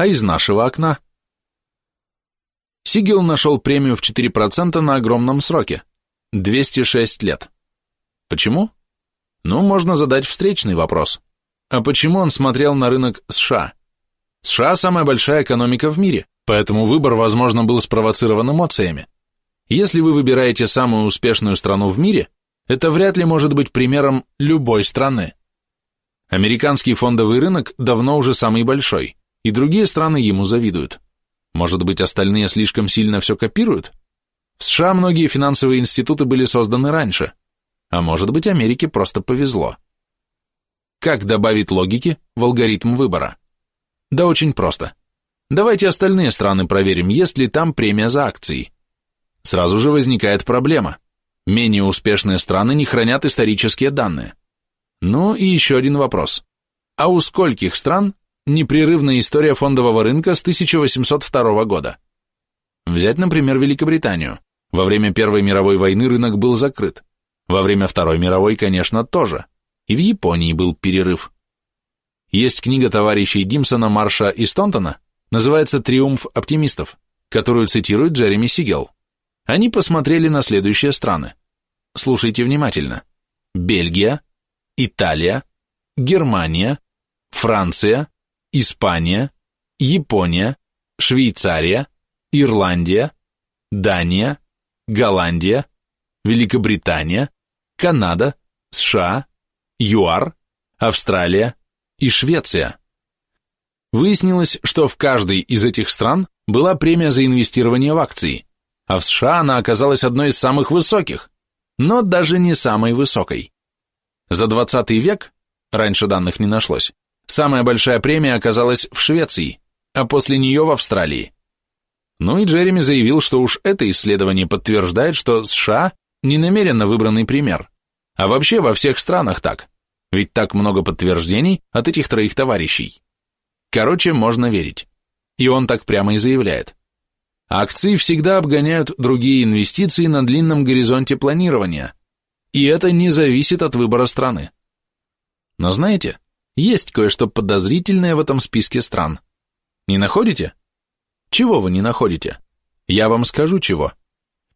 а из нашего окна. Сигел нашел премию в 4% на огромном сроке – 206 лет. Почему? Ну, можно задать встречный вопрос. А почему он смотрел на рынок США? США – самая большая экономика в мире, поэтому выбор, возможно, был спровоцирован эмоциями. Если вы выбираете самую успешную страну в мире, это вряд ли может быть примером любой страны. Американский фондовый рынок давно уже самый большой, и другие страны ему завидуют. Может быть, остальные слишком сильно все копируют? В США многие финансовые институты были созданы раньше, а может быть, Америке просто повезло. Как добавить логики в алгоритм выбора? Да очень просто. Давайте остальные страны проверим, есть ли там премия за акции. Сразу же возникает проблема. Менее успешные страны не хранят исторические данные. Ну и еще один вопрос. А у скольких стран непрерывная история фондового рынка с 1802 года? Взять, например, Великобританию. Во время Первой мировой войны рынок был закрыт. Во время Второй мировой, конечно, тоже. И в Японии был перерыв. Есть книга товарищей Димсона, Марша и Стонтона, называется «Триумф оптимистов», которую цитирует Джереми Сигел. Они посмотрели на следующие страны. Слушайте внимательно. Бельгия, Италия, Германия, Франция, Испания, Япония, Швейцария, Ирландия, Дания, Голландия, Великобритания, Канада, США, ЮАР, Австралия и Швеция. Выяснилось, что в каждой из этих стран была премия за инвестирование в акции, а в США она оказалась одной из самых высоких, но даже не самой высокой. За 20 век, раньше данных не нашлось, самая большая премия оказалась в Швеции, а после нее в Австралии. Ну и Джереми заявил, что уж это исследование подтверждает, что США не намеренно выбранный пример, а вообще во всех странах так, ведь так много подтверждений от этих троих товарищей. Короче, можно верить. И он так прямо и заявляет. Акции всегда обгоняют другие инвестиции на длинном горизонте планирования, и это не зависит от выбора страны. Но знаете, есть кое-что подозрительное в этом списке стран. Не находите? Чего вы не находите? Я вам скажу чего.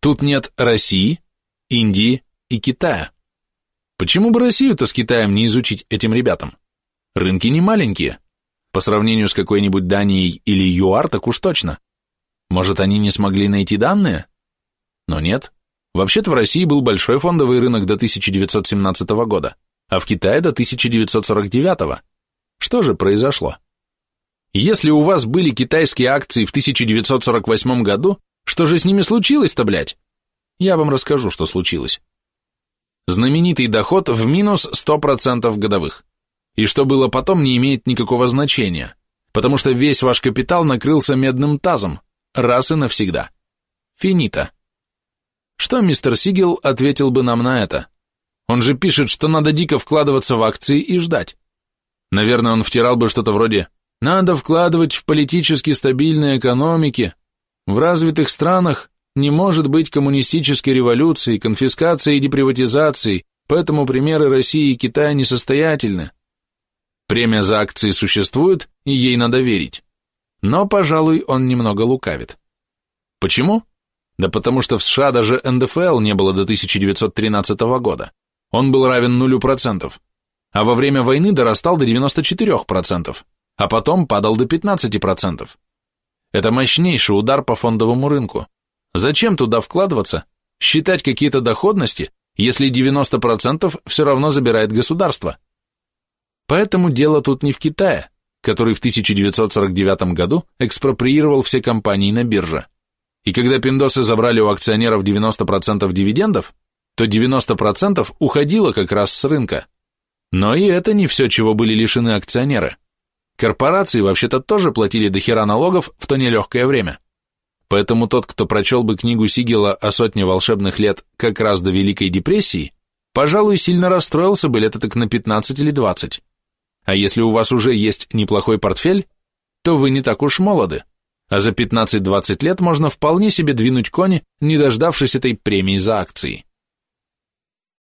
Тут нет России, Индии и Китая. Почему бы Россию-то с Китаем не изучить этим ребятам? Рынки не маленькие. По сравнению с какой-нибудь Данией или ЮАР, так уж точно. Может, они не смогли найти данные? Но нет. Вообще-то в России был большой фондовый рынок до 1917 года, а в Китае до 1949. Что же произошло? Если у вас были китайские акции в 1948 году, что же с ними случилось-то, блядь? Я вам расскажу, что случилось. Знаменитый доход в минус 100% годовых. И что было потом, не имеет никакого значения, потому что весь ваш капитал накрылся медным тазом, раз и навсегда. Финита. Что мистер Сигел ответил бы нам на это? Он же пишет, что надо дико вкладываться в акции и ждать. Наверное, он втирал бы что-то вроде «надо вкладывать в политически стабильные экономики, в развитых странах не может быть коммунистической революции, конфискации и деприватизации, поэтому примеры России и Китая несостоятельны. Премия за акции существует, и ей надо верить. Но, пожалуй, он немного лукавит. Почему? Да потому что в США даже НДФЛ не было до 1913 года. Он был равен нулю процентов. А во время войны дорастал до 94%, а потом падал до 15%. Это мощнейший удар по фондовому рынку. Зачем туда вкладываться, считать какие-то доходности, если 90% все равно забирает государство? Поэтому дело тут не в Китае, который в 1949 году экспроприировал все компании на бирже. И когда пиндосы забрали у акционеров 90% дивидендов, то 90% уходило как раз с рынка. Но и это не все, чего были лишены акционеры. Корпорации вообще-то тоже платили дохера налогов в то нелегкое время. Поэтому тот, кто прочел бы книгу Сигела о сотне волшебных лет как раз до Великой депрессии, пожалуй, сильно расстроился бы лет так на 15 или 20. А если у вас уже есть неплохой портфель, то вы не так уж молоды, а за 15-20 лет можно вполне себе двинуть кони, не дождавшись этой премии за акции.